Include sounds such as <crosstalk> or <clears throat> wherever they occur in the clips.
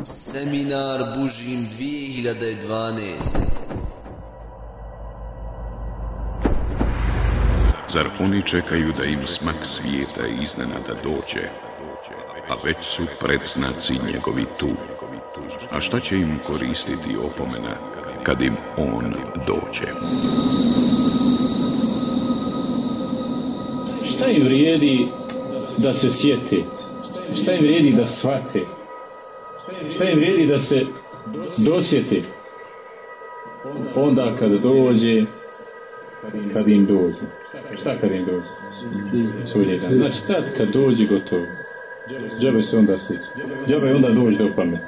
Seminar Bužim 2012 Zar oni čekaju da im smak svijeta iznenada dođe, a već su predznaci njegovi tu? A šta će im koristiti opomena kad im on dođe? Šta im vrijedi da se sjete? Šta im vrijedi da shvate? Šta im vrijedi da se dosjete? Onda kad dođe, kad im dođe. Šta kad im dođe? Sudnji dan. Znači tad kad dođe gotovo. Džabe se onda sjeća. Džabe onda dođe do pameti.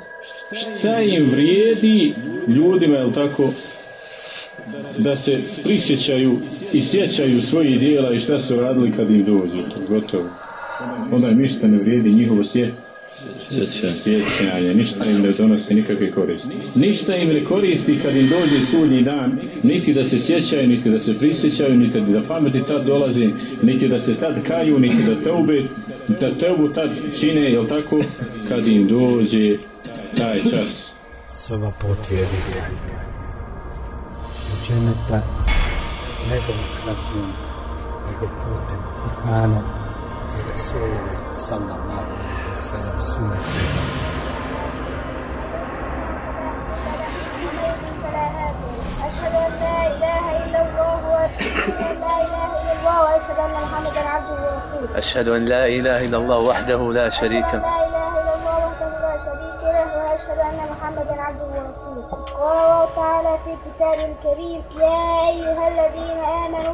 Šta im vrijedi ljudima, jel tako, da se prisjećaju i sjećaju svojih dijela i šta su radili kad im dođe. Gotovo. Onda im ništa ne vrijedi njihovo sje, sjećanje. Ništa im ne donosi nikakve koristi. Ništa im ne koristi kad im dođe sudnji dan, niti da se sjećaju, niti da se prisjećaju, niti da pameti tad dolazi, niti da se tad kaju, niti da teube, da teubu tad čine, jel tako, kad im dođe taj čas. Soba potvjernika. Učeneta ne demokratijom, nego putem Kur'ana i Rasulu sallallahu أشهد أن لا إله إلا الله لا أشهد أن لا إله إلا الله وحده لا شريك أن لا إله إلا الله وحده لا شريك له. وأشهد أن محمدا عبده ورسوله قال الله تعالى في كتابه الكريم يا أيها الذين آمنوا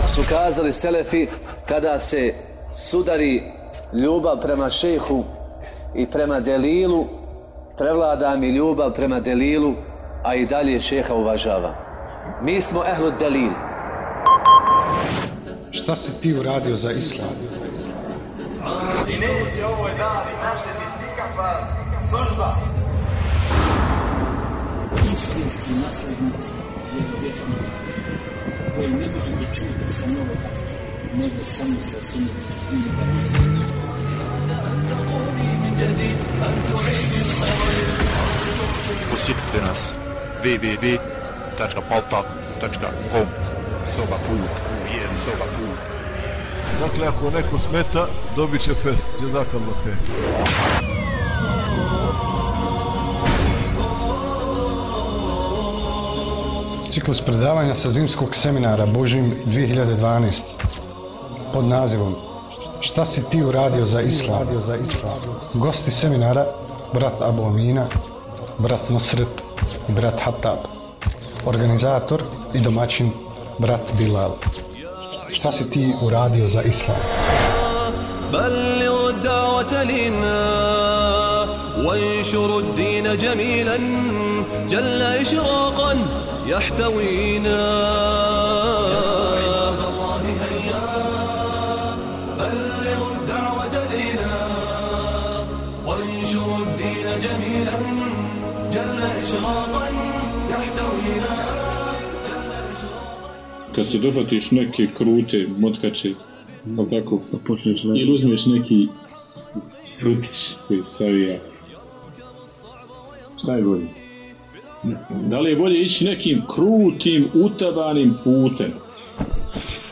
Kako su kazali Selefi, kada se sudari ljubav prema šehu i prema delilu, prevlada mi ljubav prema delilu, a i dalje šeha uvažava. Mi smo ehlu delil. Šta si ti uradio za islam? I neće ovoj dani naštetiti nikakva služba. istinski naslednici vjerovjesnika koji ne možete čuti sa novotarskih, nego samo sa minibara. Posjetite nas www.paltak.com Soba put, uvijen soba put. Dakle, ako neko smeta, dobit će fest. Jazakallah khair. Ciklus predavanja sa zimskog seminara Božim 2012 pod nazivom Šta si ti uradio za islam? Gosti seminara brat Abu Amina, brat Nusret i brat Hatab. Organizator i domaćin brat Bilal. Šta si ti uradio za islam? بلغ الدعوة لنا وانشر الدين جميلا جل إشراقا يحتوينا بلغ الدعوة لنا وانشر الدين جميلا جل إشراقا يحتوينا Kad se dohvatiš neke krute motkače, ali tako, ili uzmeš neki frutić koji savija. Šta je bolje? Da li je bolje ići nekim krutim, utabanim putem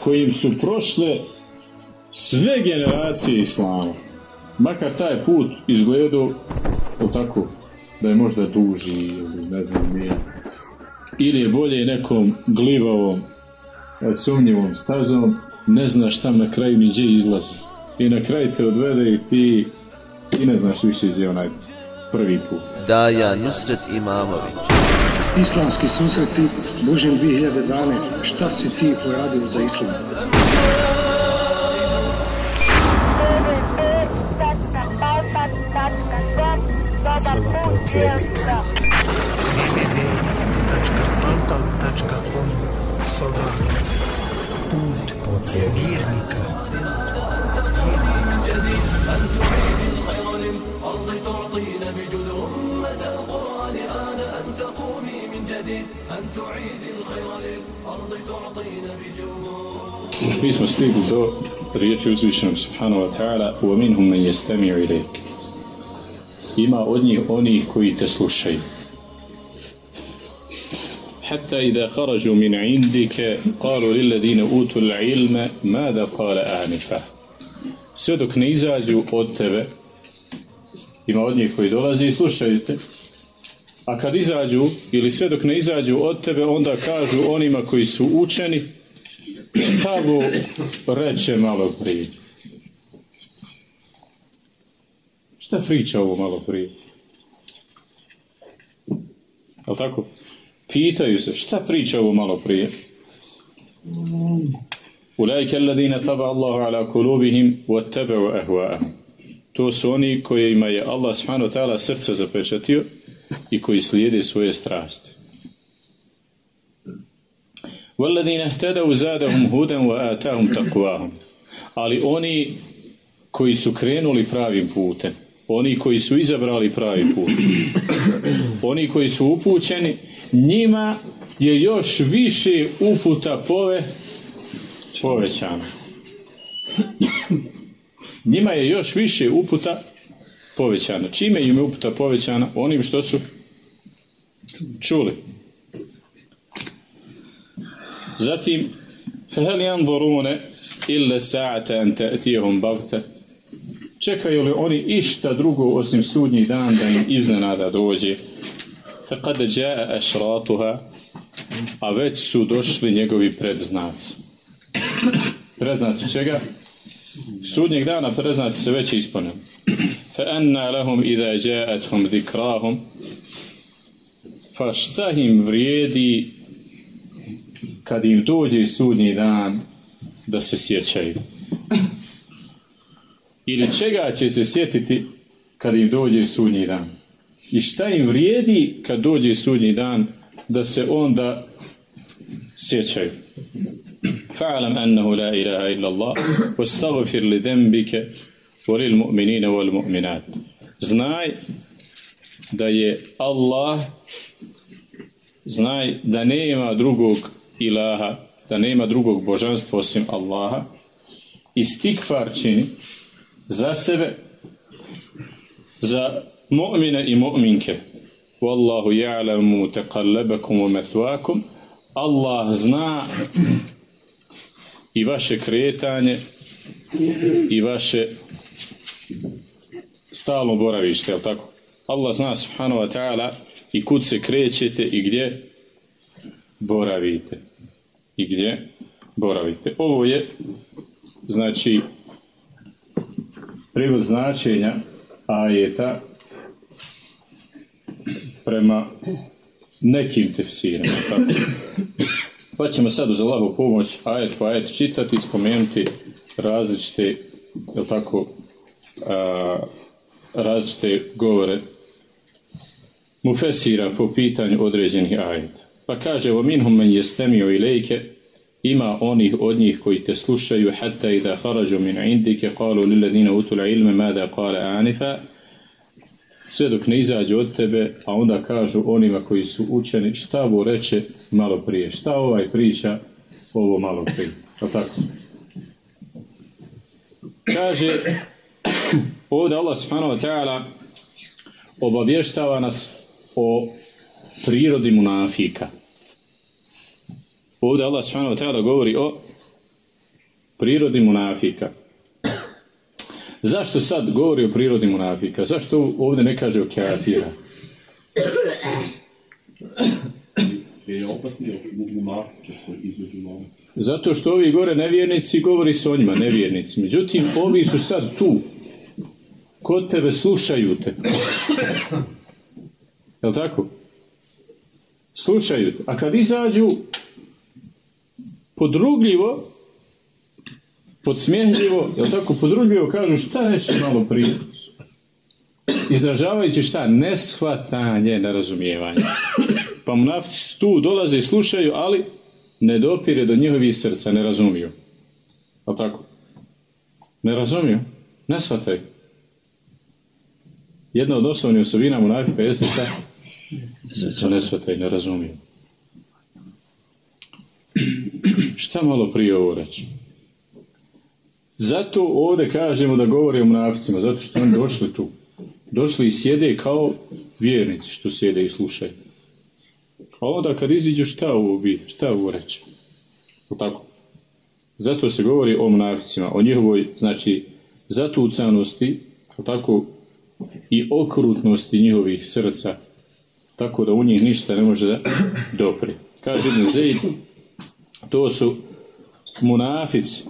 kojim su prošle sve generacije islama? Makar taj put izgledao tako da je možda duži ili ne znam nije. Ili je bolje nekom glivavom, e, sumnjivom stazom, ne znaš tam na kraju ni izlazi. i na kraj te odvede i ti, ti ne znaš više gdje onaj prvi put. Daja Nusret Imamović. Islamski susreti, Božem 2012, šta si ti poradio za islam? www.portal.com Solarnes Put vjernika أن تعيد الخير للأرض تعطين بجود أمة القرآن آن أن تقومي من جديد أن تعيد الخير للأرض تعطين بجود smo stigli do riječi uzvišenog subhanahu wa ta'ala وَمِنْهُمْ مَنْ يَسْتَمِعُ إِلَيْكَ Ima od njih onih koji slušaju. حتى إذا خرجوا من عندك قالوا للذين أوتوا العلم ماذا قال آنفا sve dok ne ima od njih koji dolazi i slušaju te a kad izađu ili sve dok ne izađu od tebe onda kažu onima koji su učeni šta bu reče malo prije šta priča ovo malo prije Jel tako? Pitaju se, šta priča ovo malo prije? Ulajke alladine taba Allahu ala kulubihim wattaba'u ahwa'ahum. To su oni kojima je Allah subhanahu wa ta'ala srce zapečatio i koji slijede svoje strasti. والذين اهتدوا زادهم هدى وآتاهم تقواهم ali oni koji su krenuli pravim putem oni koji su izabrali pravi put oni koji su upućeni njima je još više uputa pove povećano njima je još više uputa povećano čime im je uputa povećana onim što su čuli zatim فهل ينظرون إلا ساعة أن تأتيهم بغتة čekaju li oni išta drugo osim sudnji dan da im iznenada dođe فقد جاء أشراطها a već su došli njegovi predznaci predznaci čega? Sudnjeg dana preznat se već ispunili. Fa anna lahum idha ja'atuhum dhikrahum pa šta im vrijedi kad im dođe sudnji dan da se sjećaju? Ili čega će se sjetiti kad im dođe sudnji dan? I šta im vrijedi kad dođe sudnji dan da se onda sjećaju? Fa'alam annahu la ilaha illa Allah wastaghfir li dhanbika wa lil mu'minina wal mu'minat znaj da je Allah znaj da nema drugog ilaha da nema drugog božanstva osim Allaha i stikfar čini za sebe za mu'mine i mu'minke Wallahu ja'lamu taqallabakum wa mathwakum Allah zna i vaše kretanje i vaše stalno boravište, je tako? Allah zna subhanahu wa ta'ala i kud se krećete i gdje boravite. I gdje boravite. Ovo je znači privod značenja ajeta prema nekim tefsirima. Tako. Pa ćemo sad uz Allahu pomoć ajet po ajet čitati i spomenuti različite, je tako, a, različite govore mufesira po pitanju određenih ajeta. Pa kaže, o minhum men jestemio ilejke, ima onih od njih koji te slušaju, hatta i da harađu min indike, kalu lilladina utula ilme, mada kale anifa, sve dok ne izađu od tebe, a onda kažu onima koji su učeni, šta ovo reče malo prije, šta ovaj priča, ovo malo prije. Pa tako. Kaže, ovdje Allah subhanahu wa obavještava nas o prirodi munafika. Ovdje Allah subhanahu wa govori o prirodi munafika. Zašto sad govori o prirodi munafika? Zašto ovdje ne kaže o kafira? Je. Zato što ovi gore nevjernici govori se o njima, nevjernici. Međutim, ovi su sad tu. Kod tebe slušaju te. Jel tako? Slušaju te. A kad izađu podrugljivo, podsmjehljivo, jel tako, podrugljivo kažu šta reći malo prije. Izražavajući šta? Neshvatanje, nerazumijevanje. Pa munafici tu dolaze i slušaju, ali ne dopire do njihovih srca, ne razumiju. Jel tako? Ne razumiju, ne shvataju. Jedna od osnovnih osobina munafika jeste šta? Da ne shvataju, ne razumiju. Šta malo prije ovo reći? Zato ovdje kažemo da govori o munaficima, zato što oni došli tu. Došli i sjede kao vjernici što sjede i slušaju. A onda kad iziđu šta ovo bi, šta ovo reći? Tako. Zato se govori o munaficima, o njihovoj, znači, zatucanosti, tako, i okrutnosti njihovih srca, tako da u njih ništa ne može dopri. Kaže Zaid, to su munafici,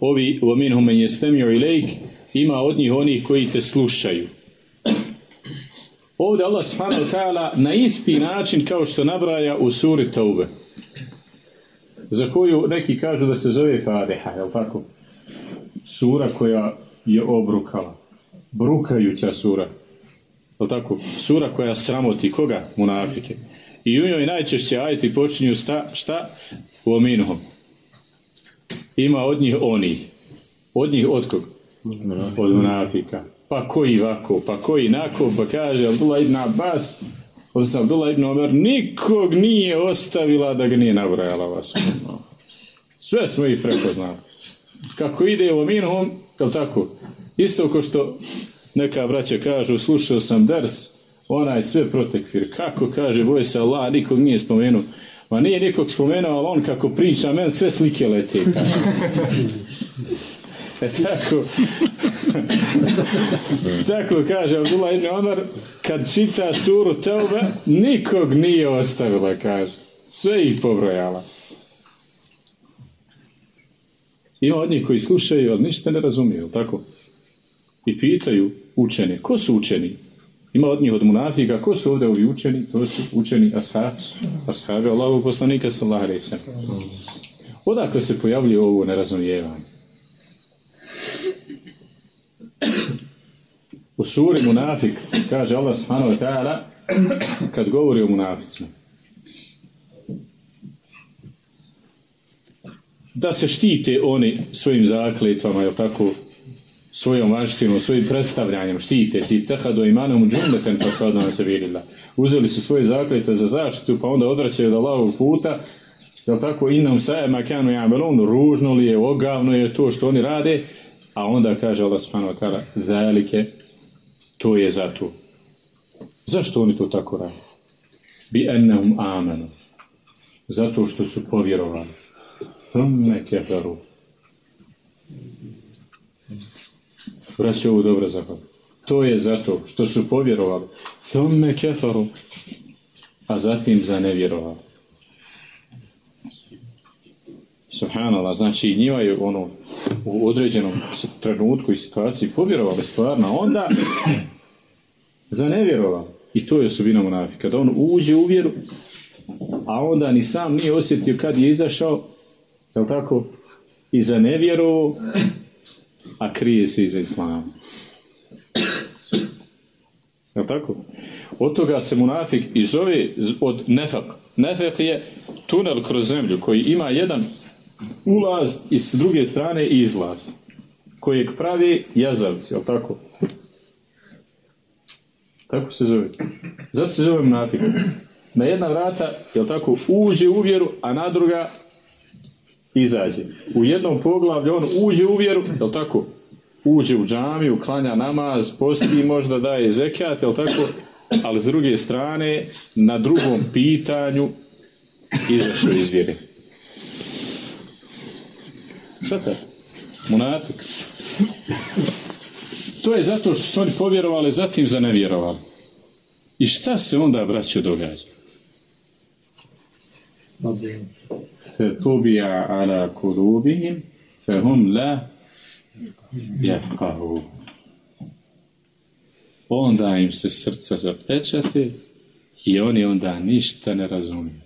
ovi وَمِنْهُمْ مَنْ يَسْتَمِعُ إِلَيْكِ ima od njih onih koji te slušaju. Ovdje Allah subhanahu wa ta'ala na isti način kao što nabraja u suri Taube za koju neki kažu da se zove Fatiha, je tako? Sura koja je obrukala. Brukajuća sura. Je tako? Sura koja sramoti koga? Munafike. I u njoj najčešće ajeti počinju sta, šta? U ominuhom. Ima od njih oni. Od njih od kog? Od munafika. Pa koji ovako, pa koji nako, pa kaže Abdullah ibn Abbas, odnosno Abdullah ibn Omer, nikog nije ostavila da ga nije nabrajala vas. Sve smo ih prepoznali. Kako ide u minhum, je tako? Isto kao što neka braća kažu, slušao sam ders, onaj sve protekfir. Kako kaže, boj se Allah, nikog nije spomenuo. Ma nije nikog spomenuo, ali on kako priča, men sve slike lete. E tako, <laughs> tako kaže Abdullah ibn Omar, kad čita suru Teube, nikog nije ostavila, kaže. Sve ih pobrojala. Ima od njih koji slušaju, ali ništa ne razumiju, tako? I pitaju učene, ko su učeni? Ima od njih od munafika, ko su ovdje ovi učeni? To su učeni ashabi, ashabi Allahu poslanika sallallahu alaihi. Odakle se pojavljuje ovo nerazumijevanje? U suri Munafik kaže Allah subhanahu wa ta'ala kad govori o munaficima da se štite oni svojim zakletvama, jel tako, svojom vaštinom, svojim predstavljanjem, štite si tehadu imanom sadna se virila. Uzeli su svoje zakletve za zaštitu, pa onda odvraćaju od Allahovog puta, jel tako, inam saje makanu jamelun, ružno li je, ogavno je to što oni rade, a onda kaže Allah subhanahu wa ta'ala, to je zato. Zašto oni to tako rade? Bi ennehum amenu. Zato što su povjerovali. Thumme keferu. Vraći ovo dobro zakon. To je zato što su povjerovali. Thumme keferu. A zatim za nevjerovali. Subhanallah, znači njima je ono u određenom trenutku i situaciji povjerovali stvarno, onda <coughs> zanevjerovali. I to je osobina munafika. Da on uđe u vjeru, a onda ni sam nije osjetio kad je izašao, je tako, i zanevjerovao, a krije se iza islama. Je tako? Od toga se munafik i zove od nefak. Nefak je tunel kroz zemlju koji ima jedan ulaz i s druge strane izlaz kojeg pravi jazavci, jel tako? Tako se zove. Zato se zove munafik. Na jedna vrata, jel tako, uđe u vjeru, a na druga izađe. U jednom poglavlju on uđe u vjeru, jel tako, uđe u džamiju, klanja namaz, posti možda daje zekat, jel tako, ali s druge strane, na drugom pitanju izašao iz vjere. Šta to? Munafik. To je zato što su oni povjerovali, zatim zanevjerovali. I šta se onda, braćo, događa? فطبع على قلوبهم فهم لا يفقهون onda im se srca zapečate i oni onda ništa ne razumiju.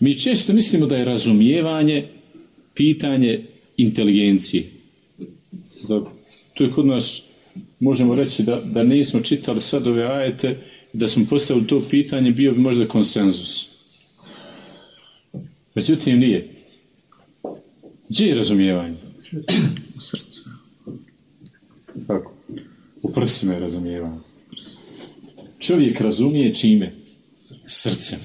Mi često mislimo da je razumijevanje pitanje inteligencije. Da, to je kod nas, možemo reći da, da nismo čitali sad ove ajete, da smo postavili to pitanje, bio bi možda konsenzus. Međutim, nije. Gdje je razumijevanje? U srcu. Tako. U prsima je razumijevanje. Čovjek razumije čime? Srcem.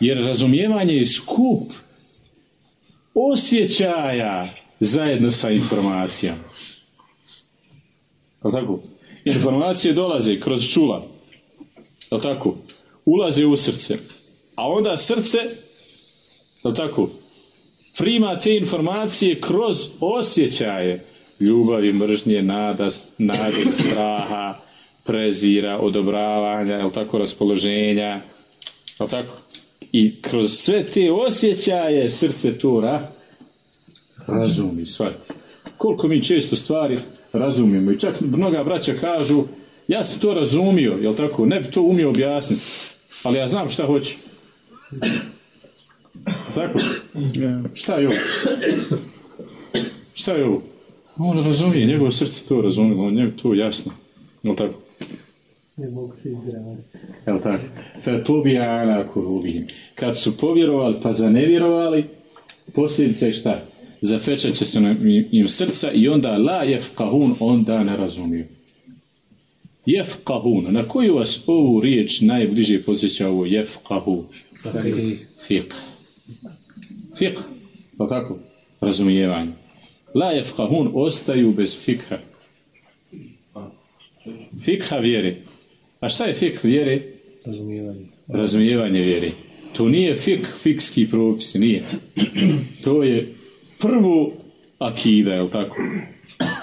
Jer razumijevanje je skup osjećaja zajedno sa informacijama. Je tako? Informacije dolaze kroz čula. Je tako? Ulaze u srce. A onda srce, je tako? Prima te informacije kroz osjećaje ljubavi, mržnje, nada, nade, <coughs> straha, prezira, odobravanja, je tako, raspoloženja, je tako? I kroz sve te osjećaje srce to ra, razumi, shvati. Koliko mi često stvari razumijemo i čak mnoga braća kažu ja sam to razumio, jel tako, ne bi to umio objasniti, ali ja znam šta hoće. Tako? Šta je ovo? Šta je ovo? On razumije, njegovo srce to razumije, on njegu to jasno. Jel tako? Ne mogu se izraziti. Jel tako? Fatubija ala kurubihim. Kad su povjerovali pa zanevjerovali, posljedica je šta? Zapečat će se im srca i onda la jefkahun, onda ne razumiju. Jefkahun. Na koju vas ovu riječ najbliže podsjeća ovo jefkahu? Fiqh. Fiqh. Jel tako? Razumijevanje. La jefkahun ostaju bez fikha. Fikha vjere. A šta je fik vjere? Razumijevanje. Razumijevanje vjere. To nije fik, fikski propis, nije. To je prvo akida, je li tako?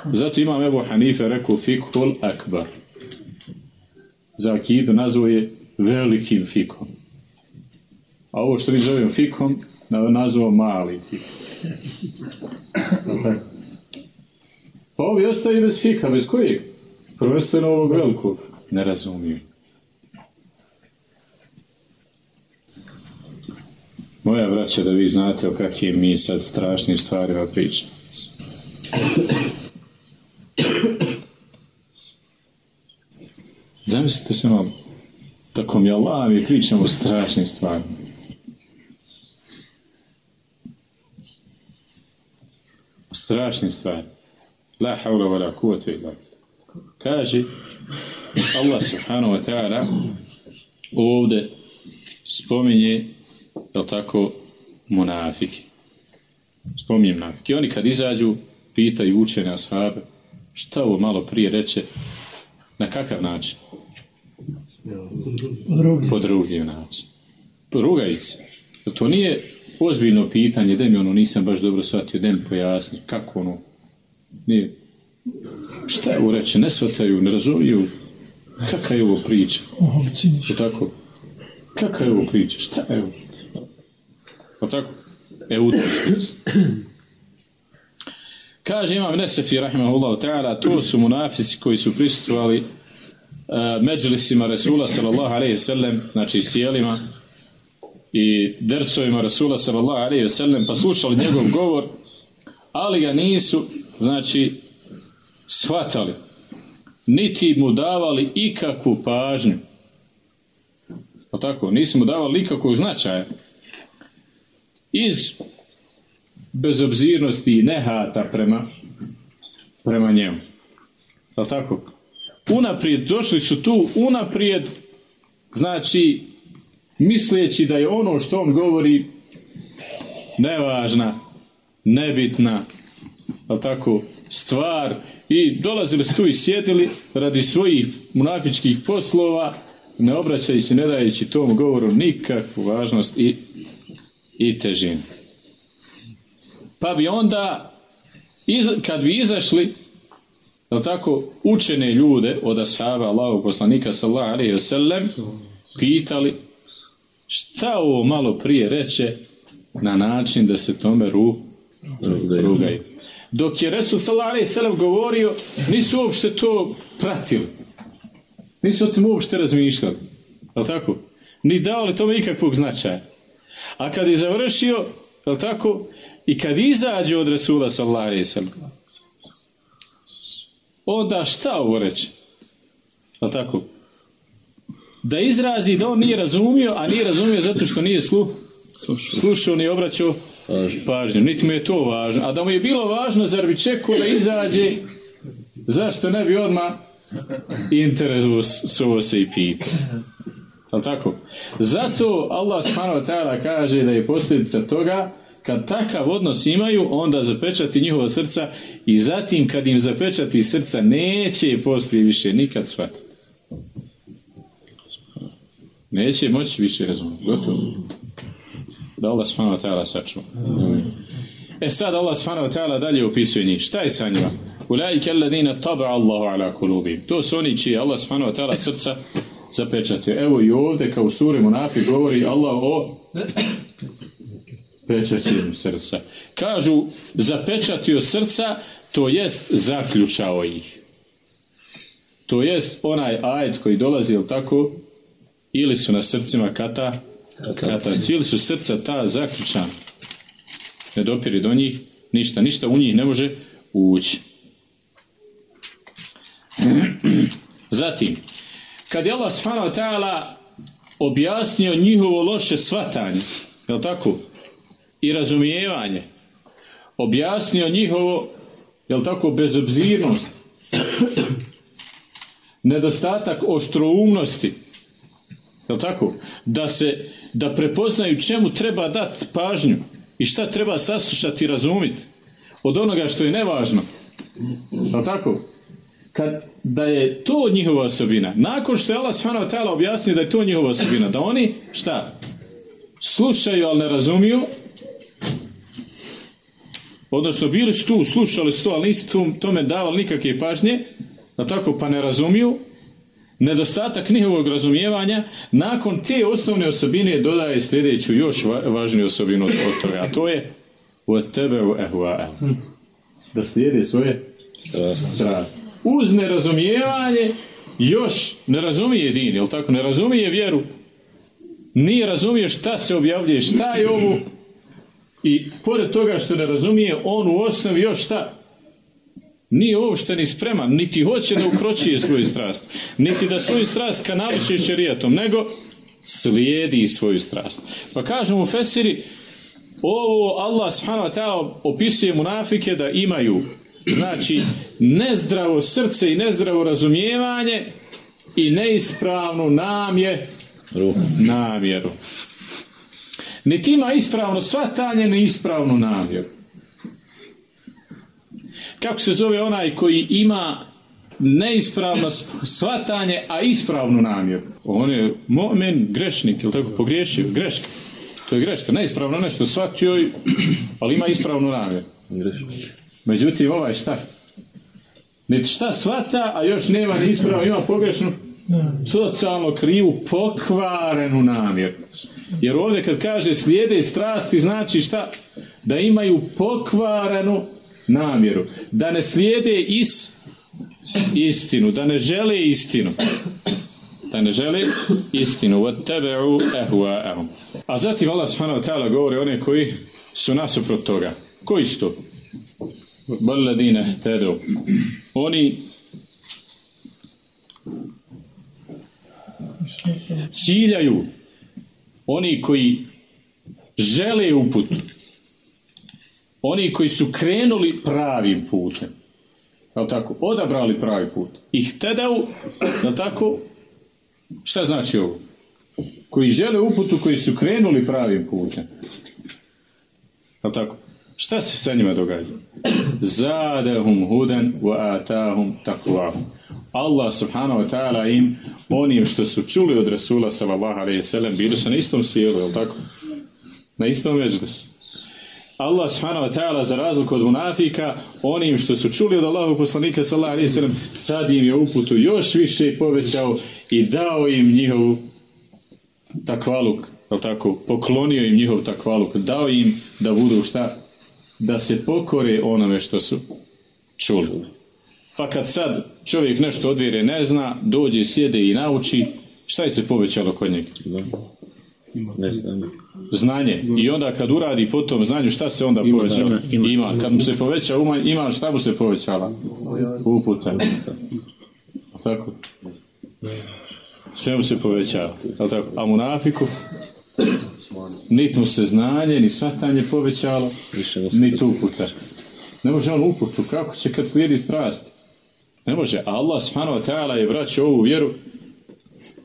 Zato imam Ebu Hanife rekao fikhul akbar. Za akidu nazvao je velikim fikom. A ovo što mi zovemo fikom, nazvao mali fik. Pa ovi ostaju bez fika, bez kojeg? Prvenstveno ovog velikog ne razumiju. Moja braća, da vi znate o kakvim mi sad strašnim stvarima pričamo. Zamislite se malo, tako mi Allah mi pričamo strašnim stvarima. O strašnim stvarima. La haula wa la kuvata illa Kaže Allah subhanahu wa ta'ala ovde spominje je tako munafiki. Spominje munafiki. Oni kad izađu pitaju učene ashabe šta ovo malo prije reče na kakav način? Drugi. Po drugi način. Rugaju se. To nije ozbiljno pitanje, da mi ono nisam baš dobro shvatio, da mi pojasni kako ono nije. Šta je ovo reče? Ne shvataju, ne razumiju. Kakva je ovo priča? Što tako? Kakva je ovo priča? Šta je ovo? Pa tako? E. Kaže imam Nesefi, rahimahullahu ta'ala, to su munafici koji su prisutovali međlisima Resula, sallallahu alaihi sallam, znači sjelima i dercovima Resula, sallallahu alaihi sallam, pa slušali njegov govor, ali ga nisu, znači, shvatali, niti mu davali ikakvu pažnju. Pa tako, nisu mu davali nikakvog značaja. Iz bezobzirnosti i nehata prema, prema njemu. Pa tako? Unaprijed, došli su tu unaprijed, znači, misleći da je ono što on govori nevažna, nebitna, ali tako, stvar i dolazili su tu i sjedili radi svojih munafičkih poslova ne obraćajući, ne dajući tom govoru nikakvu važnost i, i težinu. Pa bi onda iz, kad bi izašli da tako učene ljude od ashaba Allahu poslanika sallallahu alejhi ve sellem pitali Šta ovo malo prije reče na način da se tome ru, rugaju. Dok je Resul sallallahu sellem govorio, nisu uopšte to pratili. Nisu o tim uopšte razmišljali. Jel tako? Ni davali tome ikakvog značaja. A kad je završio, jel tako? I kad izađe od Resula sallallahu alejhi ve sellem, onda šta ovo reče? Jel tako? Da izrazi da on nije razumio, a nije razumio zato što nije slu, slušao ni obraćao pažnju. Niti mu je to važno. A da mu je bilo važno, zar bi čekao da izađe, zašto ne bi odmah interesuo se i pita. Jel tako? Zato Allah subhanahu wa ta'ala kaže da je posljedica toga kad takav odnos imaju, onda zapečati njihova srca i zatim kad im zapečati srca neće poslije više nikad shvatiti. Neće moći više razumjeti. Gotovo. Da Allah subhanahu wa ta'ala sačuva. E sad Allah subhanahu wa ta'ala dalje opisuje njih. Šta je sa njima? Ulaike alladine taba Allahu ala kulubim. To su oni čije Allah subhanahu wa ta'ala srca zapečatio. Evo i ovdje kao u suri Munafi govori Allah o pečaćenju srca. Kažu zapečatio srca, to jest zaključao ih. To jest onaj ajet koji dolazi, jel tako, ili su na srcima kata, kata, ili su srca ta zaključana. Ne dopiri do njih ništa, ništa u njih ne može ući. <clears throat> Zatim, kad je Allah subhanahu ta'ala objasnio njihovo loše svatanje, je tako? I razumijevanje, objasnio njihovo, je tako, bezobzirnost, nedostatak oštroumnosti, je tako? Da se, da prepoznaju čemu treba dati pažnju i šta treba saslušati i razumiti od onoga što je nevažno. Je tako? kad, da je to njihova osobina, nakon što je Allah subhanahu objasnio da je to njihova osobina, da oni, šta? Slušaju, ali ne razumiju, odnosno bili su tu, slušali su to, ali nisu tome davali nikakve pažnje, da tako pa ne razumiju, nedostatak njihovog razumijevanja, nakon te osnovne osobine dodaje sljedeću još važniju osobinu od toga, a to je od tebe u da slijede svoje strasti uz nerazumijevanje još ne razumije din, jel tako? Ne razumije vjeru. Nije razumije šta se objavljuje, šta je ovo. I pored toga što ne razumije, on u osnovi još šta? Nije uopšte ni spreman, niti hoće da ukročije svoju strast, niti da svoju strast kanališe šerijatom, nego slijedi svoju strast. Pa kažemo u Fesiri, ovo Allah subhanahu wa ta'ala opisuje munafike da imaju znači nezdravo srce i nezdravo razumijevanje i neispravnu namje namjeru. Niti ima ispravno svatanje, ni ispravnu namjeru. Kako se zove onaj koji ima neispravno svatanje, a ispravnu namjeru? On je momen grešnik, ili tako pogriješio? Greška. To je greška. Neispravno nešto shvatio, <clears throat> ali ima ispravnu namjeru. Međutim, ovaj šta? Niti šta svata, a još nema ni ispravo, ima pogrešnu, totalno krivu, pokvarenu namjeru. Jer ovdje kad kaže slijede strasti, znači šta? Da imaju pokvarenu namjeru. Da ne slijede is, istinu, da ne žele istinu. Da ne žele istinu. A zatim Allah subhanahu wa ta'ala govori one koji su nasuprot toga. Koji su to? Oni ciljaju oni koji žele uput oni koji su krenuli pravim putem je tako? odabrali pravi put ih tedau je tako? šta znači ovo? koji žele uputu koji su krenuli pravim putem je tako? Šta se sa njima događa? Zadehum huden wa atahum takvahum. Allah subhanahu wa ta'ala im onim što su čuli od Rasula sallallahu alaihi sallam bili su na istom sjelu, je tako? Na istom veđdesu. Allah subhanahu wa ta'ala za razliku od munafika onim što su čuli od Allahog poslanika sallallahu alaihi sallam sad im je uputu još više povećao i dao im njihovu takvaluk jel tako, poklonio im njihov takvaluk, dao im da budu šta? Da se pokore onome što su čuli. Pa kad sad čovjek nešto od vjere ne zna, dođe, sjede i nauči, šta je se povećalo kod njega? Ne znam. Znanje. I onda kad uradi po tom znanju, šta se onda povećalo? ima. Kad mu se poveća ima, šta mu se povećala? Uputa. Tako? Sve mu se povećava. Tako? A munafiku? Niti mu se znanje, ni svatanje povećalo, niti uputa. Ne može on uputu. Kako će kad slijedi strast? Ne može. Allah subhanahu wa ta'ala je vraćao ovu vjeru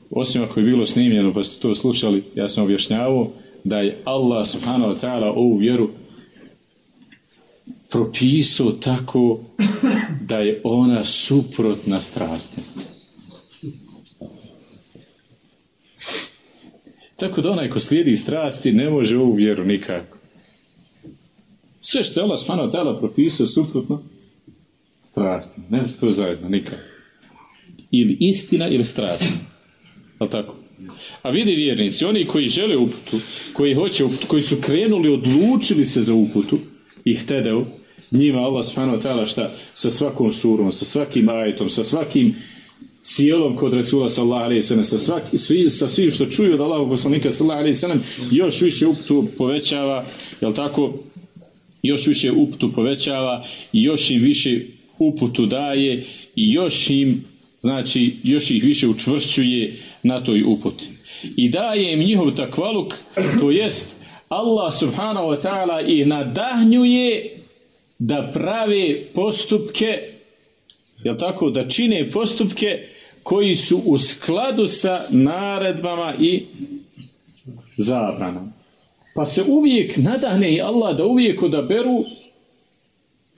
osim ako je bilo snimljeno pa ste to slušali, ja sam objašnjavao da je Allah subhanahu wa ta'ala ovu vjeru propisao tako da je ona suprotna strasti. Tako da onaj ko slijedi strasti ne može ovu vjeru nikako. Sve što je Allah subhanahu wa ta'ala propisao suprotno strasti. Ne može to zajedno nikako. Ili istina ili strast. Jel tako? A vidi vjernici, oni koji žele uputu, koji hoće uputu, koji su krenuli, odlučili se za uputu i htedeu, njima Allah wa ta'ala šta sa svakom surom, sa svakim ajetom, sa svakim sjelom kod Rasula sallallahu alaihi sallam, sa, svaki, svi, sa svim što čuju od Allahog poslanika sallallahu alaihi sallam, još više uputu povećava, jel tako, još više uputu povećava i još im više uputu daje i još im znači još ih više učvršćuje na toj uputi. I daje im njihov takvaluk, to jest Allah subhanahu wa ta'ala ih nadahnjuje da prave postupke, jel tako, da čine postupke koji su u skladu sa naredbama i zabranama. Pa se uvijek nadahne i Allah da uvijek odaberu,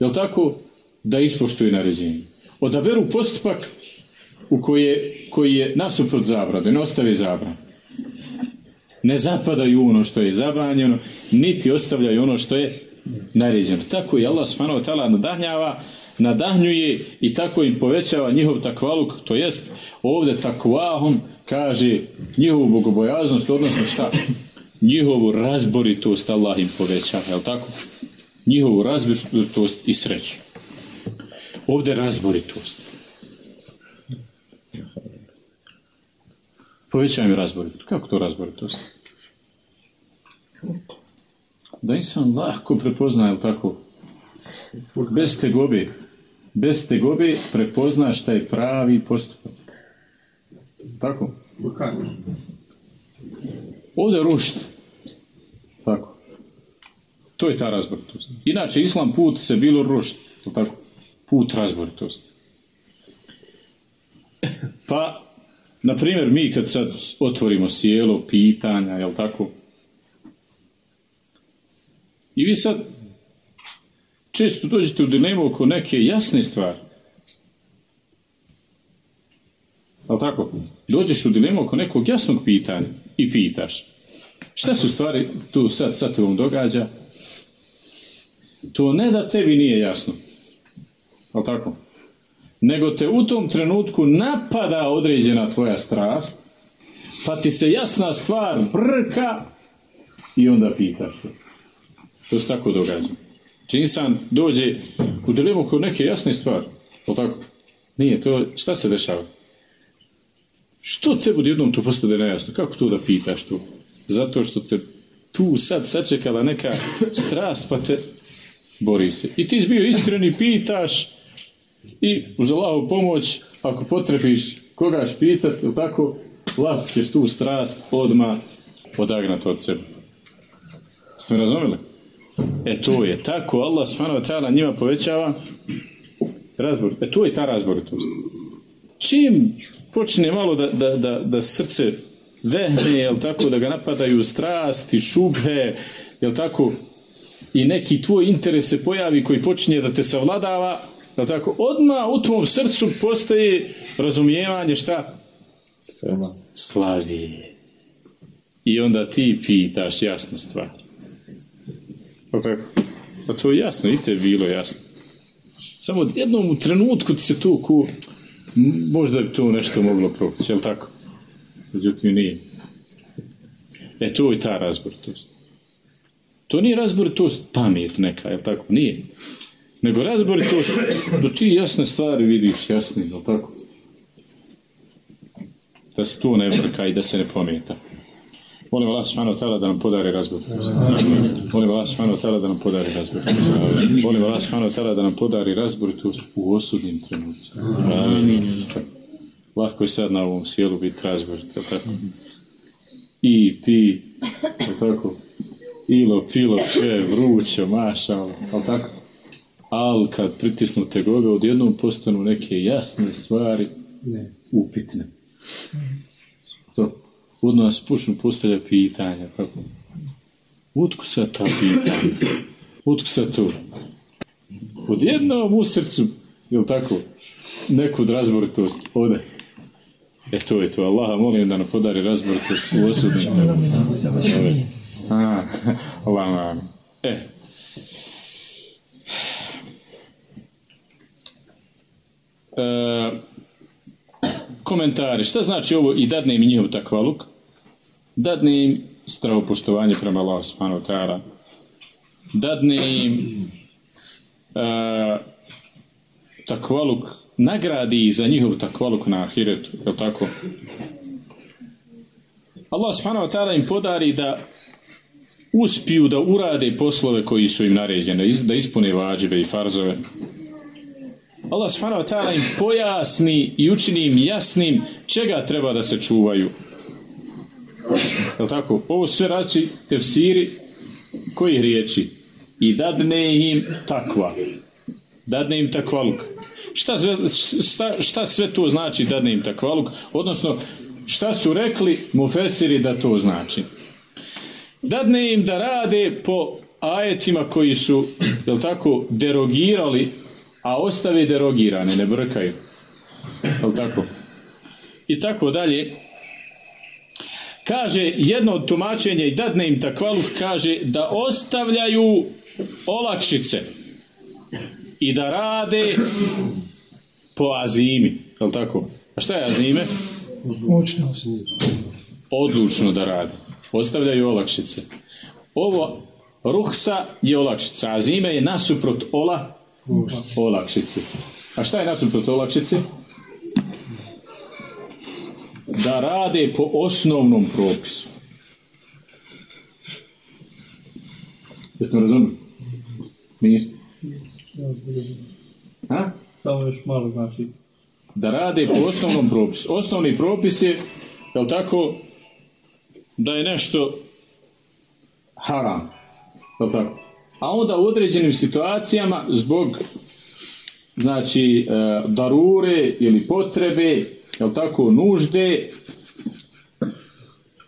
jel tako, da ispoštuju naređenje. Odaberu postupak u koje, koji je nasuprot zabrade, ne ostavi zabran. Ne zapadaju ono što je zabranjeno, niti ostavljaju ono što je naređeno. Tako i Allah subhanahu wa ta'ala nadahnjava, nadahnjuje i tako im povećava njihov takvaluk, to jest ovdje takvahom kaže njihovu bogobojaznost, odnosno šta? Njihovu razboritost Allah im povećava, je tako? Njihovu razboritost i sreću. Ovdje razboritost. Povećaj mi razboritost. Kako to razboritost? Da insan lahko prepozna, jel tako? Bez tegobe. Bez tegobe prepozna šta je pravi postupak. Tako? Ovdje rušt. Tako. To je ta razboritost. Inače, islam put se bilo rušt. Tako? Put razboritosti. Pa, na primjer, mi kad sad otvorimo sjelo, pitanja, jel tako? I vi sad često dođete u dilemu oko neke jasne stvari. Jel tako? Dođeš u dilemu oko nekog jasnog pitanja i pitaš. Šta su stvari tu sad, sad te događa? To ne da tebi nije jasno. Jel tako? nego te u tom trenutku napada određena tvoja strast, pa ti se jasna stvar brka i onda pitaš to. To se tako događa. Či insan dođe u dilemu kod neke jasne stvari, o tako? Nije, to, šta se dešava? Što te bude jednom to postade nejasno? Kako to da pitaš to? Zato što te tu sad sačekala neka strast, pa te bori se. I ti bio iskren i pitaš, i uz Allahovu pomoć, ako potrebiš kogaš pitat, ili tako, lako ćeš tu strast odma odagnati od sebe. Ste me razumeli? E to je tako, Allah ta'ala njima povećava razbor. E to je ta razboritost. Čim počne malo da, da, da, da srce vehne, jel tako, da ga napadaju strasti, šubhe, jel tako, i neki tvoj interes se pojavi koji počinje da te savladava, Jel tako? Odmah u tvom srcu postoji razumijevanje šta? Slavi. I onda ti pitaš jasnu stvar. Jel tako? Pa to je jasno, i te je bilo jasno. Samo jednom u trenutku ti se tu ku, možda bi to nešto moglo proći, jel tako? Međutim, nije. E, to je ta razboritost. To nije razboritost pamet neka, je tako? Nije. Nego razboritost da ti jasne stvari vidiš jasni, je tako? Da se to ne vrka i da se ne pometa. Molim Allah subhanahu wa ta'ala da nam podari razboritost. Molim Allah subhanahu wa ta'ala da nam podari razboritost. Molim Allah subhanahu wa ta'ala da nam podari razboritost u osudnim trenucima. Amin. Lako je sad na ovom svijelu biti razborit, je tako? I, pi, je tako? Ilo, pilo, sve, vruće, maša, je tako? Ali kad pritisnute gobe, odjednom postanu neke jasne stvari Ne. upitne. To. Od nas počnu postavlja pitanja. Kako? Otko sad ta pitanja? Otko sad to? Odjednom u srcu, jel tako, neku razboritost ode. E to je to. Allaha molim da nam podari razboritost u. A, <laughs> Allah. E. E, komentari. Šta znači ovo i dadne im njihov takvaluk? Dadne im stravopoštovanje prema Allah subhanahu ta'ala. Dadne im e, takvaluk, nagradi za njihov takvaluk na ahiretu, je tako? Allah subhanahu ta'ala im podari da uspiju da urade poslove koji su im naređene, da ispune vađive i farzove. Allah subhanahu wa ta'ala im pojasni i učini im jasnim čega treba da se čuvaju. Je tako? Ovo sve različiti tefsiri kojih riječi? I dadne im takva. Dadne im takvaluk. Šta, šta, šta sve to znači dadne im takvaluk? Odnosno, šta su rekli mufesiri da to znači? Dadne im da rade po ajetima koji su, jel tako, derogirali, a ostave derogirane, ne brkaju. Jel tako? I tako dalje. Kaže, jedno od tumačenja i dadne im takvaluk kaže da ostavljaju olakšice i da rade po azimi. Jel tako? A šta je azime? Odlučno da rade. Ostavljaju olakšice. Ovo ruhsa je olakšica, a zime je nasuprot ola olakšice. A šta je nasuprot olakšice? Da rade po osnovnom propisu. Jeste me razumili? Niste? Ha? Samo još malo znači. da rade po osnovnom propisu. Osnovni propis je, jel tako, da je nešto haram. Jel tako? A onda u određenim situacijama zbog znači e, darure ili potrebe, jel tako, nužde,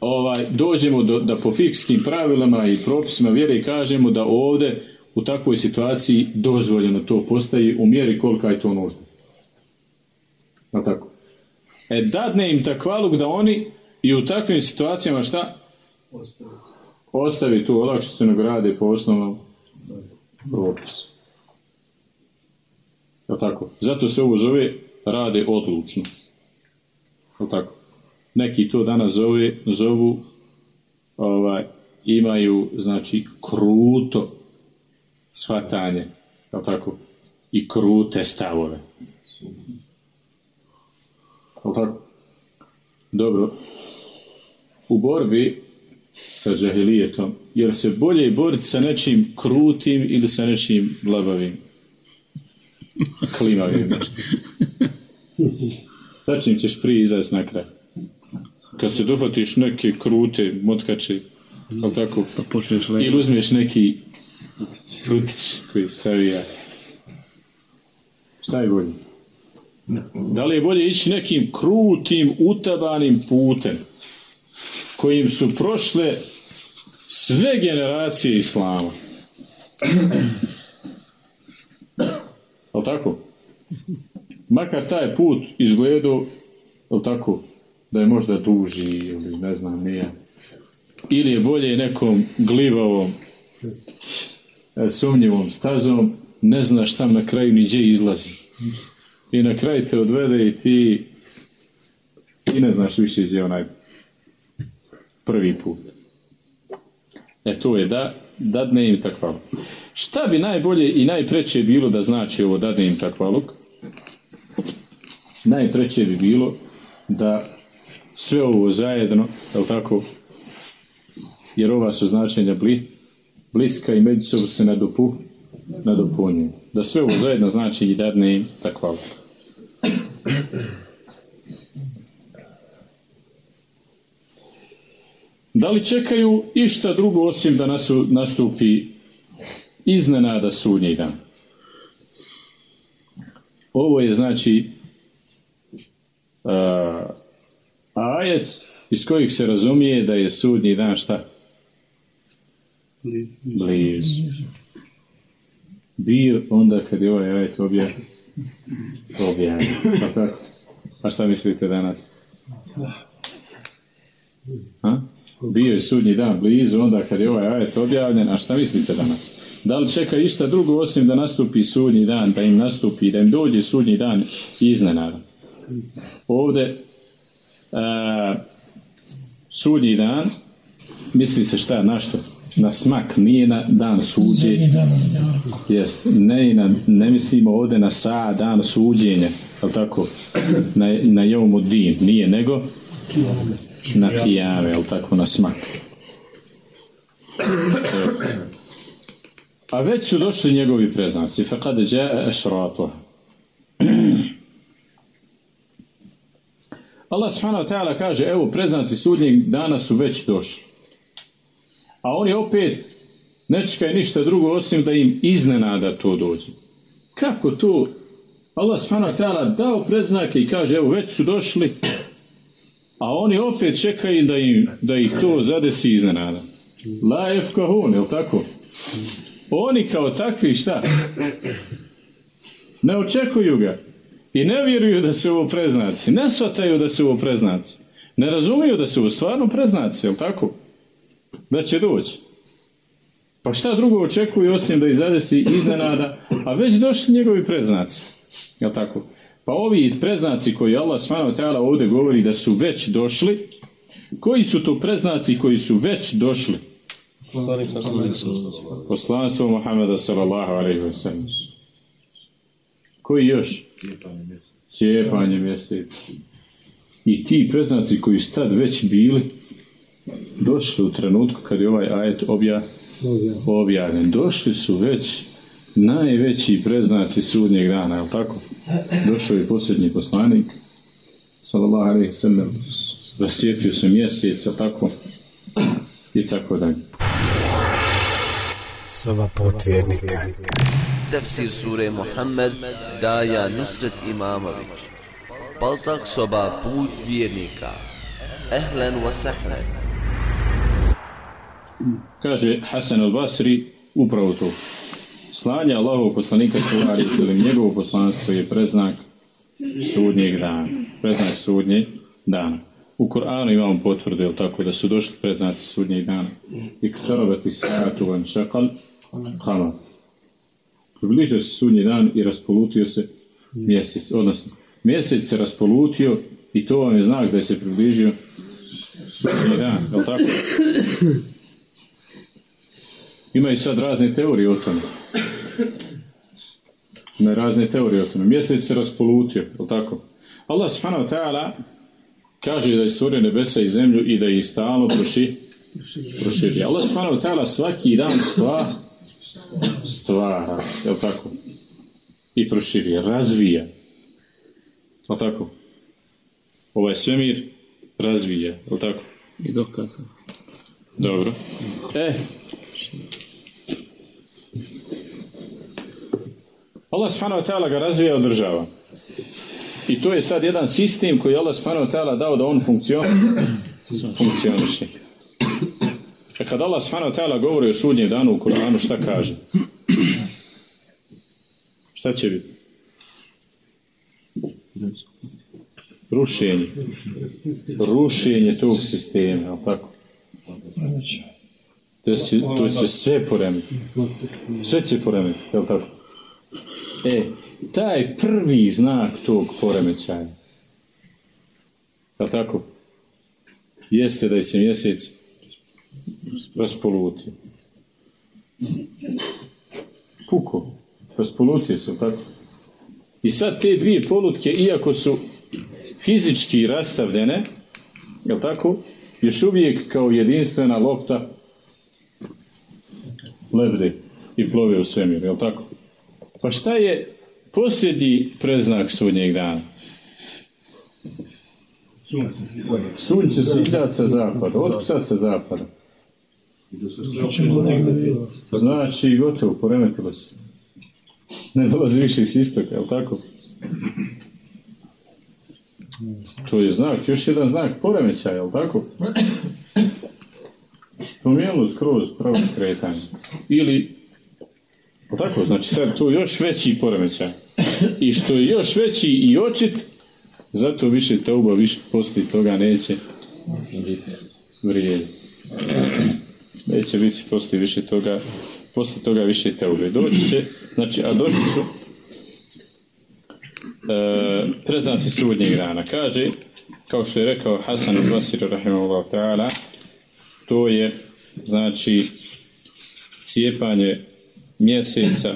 ovaj, dođemo do, da po fikskim pravilama i propisima vjere kažemo da ovdje u takvoj situaciji dozvoljeno to postaje u mjeri kolika je to nužno. Jel tako? E, dadne im takvaluk da oni i u takvim situacijama šta? Ostavi tu olakšicu nego rade po osnovnom propisu. Jel tako? Zato se ovo zove rade odlučno. Jel tako? Neki to danas zove, zovu ovaj, imaju znači kruto shvatanje, jel tako? I krute stavove. Jel tako? Dobro. U borbi sa džahilijetom, jer se bolje boriti sa nečim krutim ili sa nečim labavim? Klimavim. Sa čim ćeš prije izaći na kraj? Kad se dohvatiš neke krute motkače, jel tako? Pa počneš Ili uzmeš neki prutić koji savija. Šta je bolje? Da li je bolje ići nekim krutim, utabanim putem kojim su prošle sve generacije Islama? Jel tako? Makar taj put izgledao, jel tako, da je možda duži ili ne znam nije. Ili je bolje nekom glivavom, e, sumnjivom stazom, ne znaš tam na kraju ni izlazi. I na kraju te odvede i ti i ne znaš više gdje je onaj prvi put. E to je da, dadne im takvaluk. Šta bi najbolje i najpreće bilo da znači ovo dadne im takvaluk? Najpreće bi bilo da sve ovo zajedno, je tako, jer ova su značenja bli, bliska i međusobno se nadopu, nadopunjuju. Da sve ovo zajedno znači i dadne im takvaluk. Da li čekaju išta drugo osim da nasu, nastupi iznenada sudnji dan? Ovo je znači uh, ajet iz kojih se razumije da je sudnji dan šta? Blizu. Bio onda kad je ovaj ajet objavljen. Objavljen. Pa tako? A šta mislite danas? Ha? Bio je sudnji dan blizu onda kad je ovaj ajet objavljen, a šta mislite danas? Da li čeka išta drugo osim da nastupi sudnji dan, da im nastupi, da im dođe sudnji dan iznenada? Ovdje a, sudnji dan misli se šta, na što? Na smak, nije na dan suđenja. Jest, ne, na, ne mislimo ovdje na sa dan suđenja, ali tako, na, na jevomu din, nije nego na kijave, jel tako, na smak. A već su došli njegovi preznaci, fa kada jae ešratu. Allah subhanahu wa ta'ala kaže, evo, preznaci sudnjeg dana su već došli. A oni opet ne čekaju ništa drugo osim da im iznenada to dođe. Kako to? Allah subhanahu wa ta'ala dao predznake i kaže, evo, već su došli, a oni opet čekaju da, im, da ih to zadesi iznenada. La efkahun, je tako? Oni kao takvi šta? Ne očekuju ga. I ne vjeruju da se ovo preznaci. Ne shvataju da se ovo preznaci. Ne razumiju da se ovo stvarno preznaci, je tako? Da će doći. Pa šta drugo očekuju osim da ih zadesi iznenada, a već došli njegovi preznaci. Je tako? Pa ovi preznaci koji Allah ta'ala ovdje govori da su već došli, koji su to preznaci koji su već došli? Poslanstvo Muhammeda sallallahu alaihi wa sallam. Koji još? Cijepanje mjeseca. I ti preznaci koji su tad već bili, došli u trenutku kad je ovaj ajet obja, objavljen. Došli su već najveći preznaci sudnjeg dana, je li tako? Došao je posljednji poslanik, sallallahu alaihi sallam, rascijepio se mjesec, je tako? I tako dalje. Soba potvjernika. Tefsir sure Muhammed Daja Nusret Imamović Paltak soba put vjernika Ehlen wa sahlen Kaže Hasan al-Basri upravo to. Slanje Allahovog poslanika ve sellem njegovo poslanstvo je preznak sudnjeg dana. Preznak sudnjeg dana. U Kur'anu imamo potvrde, jel tako, da su došli preznaci sudnjeg dana. I ktarabati sa'atu van šakal kamar. Približio se sudnji dan i raspolutio se mjesec. Odnosno, mjesec se raspolutio i to vam je znak da se približio sudnji dan. Jel tako? Imaju sad razne teorije o tome. Imaju razne teorije o tome. Mjesec se raspolutio, je tako? Allah subhanahu wa ta'ala kaže da je stvorio nebesa i zemlju i da ih stalno proši, proširi. Allah subhanahu wa ta'ala svaki dan stvara, stvara, je tako? I proširi, razvija. Je tako? Ovaj svemir razvija, je tako? I dokazano. Dobro. E, Allah subhanahu wa ga razvija i održava. I to je sad jedan sistem koji Allah subhanahu wa dao da on funkcion, funkcioniše. A kad Allah subhanahu wa govori o sudnjem danu u Kur'anu, šta kaže? Šta će biti? Rušenje. Rušenje tog sistema, je tako? To će, to će sve poremiti. Sve će poremiti, je li tako? E, taj prvi znak tog poremećaja, je tako? Jeste da je se mjesec raspolutio. Puko, raspolutio se, tako? I sad te dvije polutke, iako su fizički rastavljene, jel tako, još uvijek kao jedinstvena lopta lebde i plove u svemiru, jel tako? Pa šta je posljednji preznak sudnjeg dana? Sunce će se izaći sa zapada. Sad sa zapada? Znači, gotovo, poremetilo se. Ne dolazi više iz istoka, jel tako? To je znak, još jedan znak poremećaja, jel tako? Promijenilo skroz pravo skretanje. Ili, tako, znači sad tu još veći poremećaj. I što je još veći i očit, zato više teuba, više poslije toga neće vrijediti. Neće biti poslije više toga, poslije toga više teube. Doći će, znači, a doći su e, preznaci sudnjeg dana. Kaže, kao što je rekao Hasan ibn Basir, rahimahullah to je, znači, cijepanje mjeseca,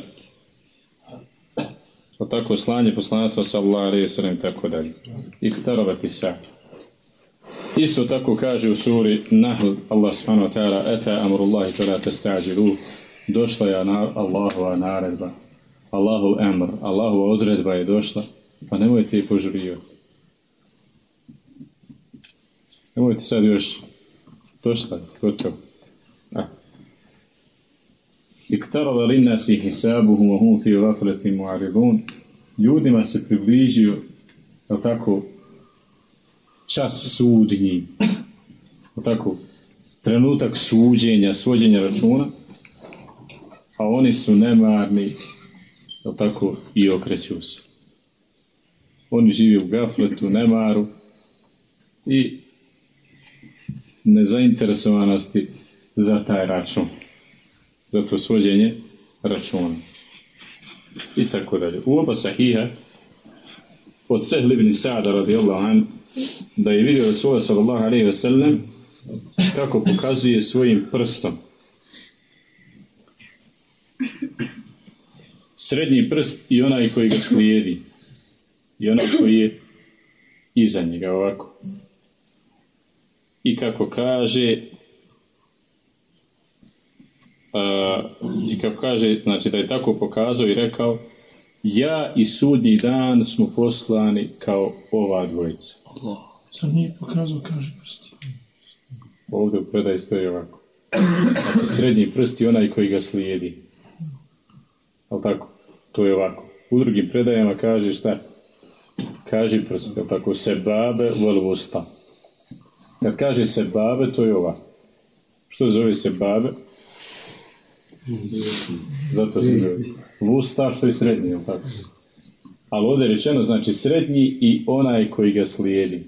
pa tako slanje poslanstva alejhi ve sellem tako dalje. I ktarovati sa. Isto tako kaže u suri Nahl Allah subhanahu wa ta'ala eta amrullahi fala tastajilu. Došla je Allahova naredba. Allahov emr, Allahova odredba je došla, pa nemojte je požurivati. Nemojte sad još došla, gotovo. Iktarava linnasi hisabuhum wa hum fi ghaflatin mu'aridun. Ljudima se približio, je tako, čas sudnji, je tako, trenutak suđenja, svođenja računa, a oni su nemarni, je tako, i okreću se. Oni žive u gafletu, nemaru i nezainteresovanosti za taj račun za to svođenje računa. I tako dalje. U oba sahiha od Sehl ibn Sa'da radijallahu an da je vidio Rasula sallallahu alaihi wa sallam kako pokazuje svojim prstom. Srednji prst i onaj koji ga slijedi. I onaj koji je iza njega ovako. I kako kaže i kako kaže, znači da je tako pokazao i rekao, ja i sudnji dan smo poslani kao ova dvojica. Sam nije pokazao, kaže prst. Ovdje u predaji stoji ovako. Znači srednji prst i onaj koji ga slijedi. Ali tako? To je ovako. U drugim predajama kaže šta? Kaže prst, jel tako? Se babe vol usta. Kad kaže se babe, to je ovako. Što zove se babe? Zato se. Vusta što je srednji, jel tako? Ali ovdje je rečeno, znači srednji i onaj koji ga slijedi.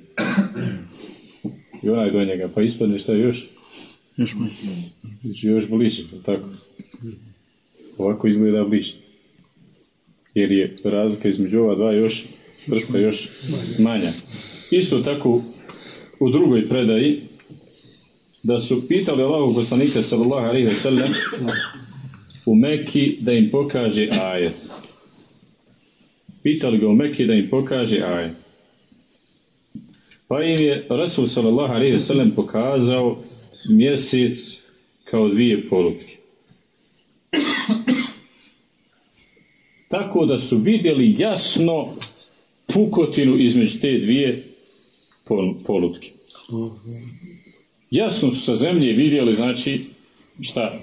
I onaj do njega. Pa ispadne šta još? Još manje. Znači još bliže, tako? Ovako izgleda bliže. Jer je razlika između ova dva još prsta još manja. Isto tako u drugoj predaji da su pitali Allahog poslanika sallallahu alaihi wa sallam u Mekki da im pokaže ajet. Pitali ga u Mekki da im pokaže ajet. Pa im je Rasul sallallahu alaihi wa sallam pokazao mjesec kao dvije polutke. Tako da su vidjeli jasno pukotinu između te dvije pol, polutke. Jasno su sa zemlje vidjeli, znači, šta?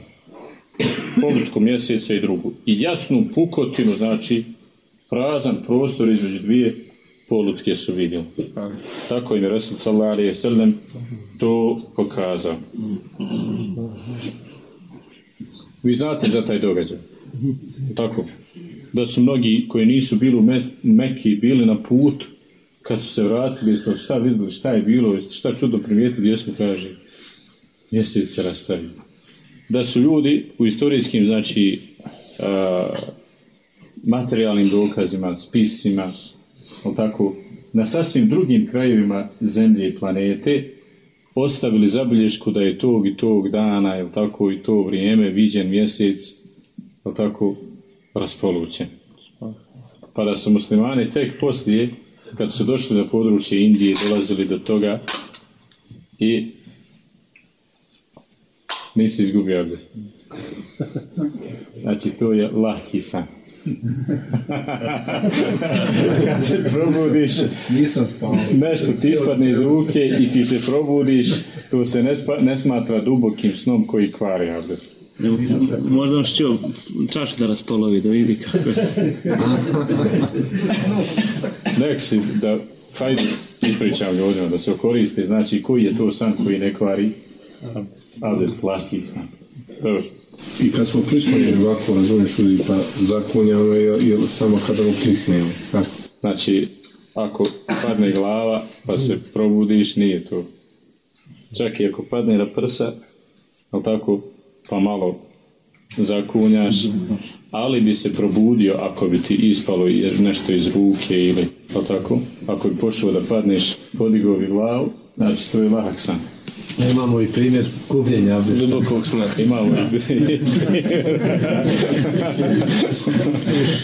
Polutku mjeseca i drugu. I jasnu pukotinu, znači, prazan prostor između dvije polutke su vidjeli. Tako im je Rasul sallallahu alaihi to pokazao. Vi znate za taj događaj. Tako. Da su mnogi koji nisu bili u Mekki bili na putu kad su se vratili, šta vidjeli, šta je bilo, šta čudno primijetili, gdje smo kaže, mjesec se rastavio. Da su ljudi u istorijskim, znači, a, materijalnim dokazima, spisima, tako, na sasvim drugim krajevima zemlje i planete, ostavili zabilješku da je tog i tog dana, jel tako, i to vrijeme, viđen mjesec, jel tako, raspolućen. Pa da su muslimani tek poslije, kad su došli na područje Indije, dolazili do toga i nisi izgubio abdest. Znači, to je lahki <laughs> san. Kad se probudiš, Nisam spao. nešto ti ispadne iz ruke i ti se probudiš, to se ne, spa- ne smatra dubokim snom koji kvari abdest. Evo, možda on štio čašu da raspolovi, da vidi kako je. <laughs> Nek si da hajde ispričam ljudima da se koriste, znači koji je to san koji ne kvari lahki san. Dobro. I kad smo prišli ovako, razumiješ ljudi, pa zakonjano je, je samo kada mu tako? Znači, ako padne glava pa se probudiš, nije to. Čak i ako padne na prsa, ali tako, pa malo zakunjaš, ali bi se probudio ako bi ti ispalo nešto iz ruke ili pa tako, ako bi pošao da padneš, podigao bi glavu, znači to je lahak san. Imamo i primjer kupljenja abdesta. Dubokog sna. Imamo i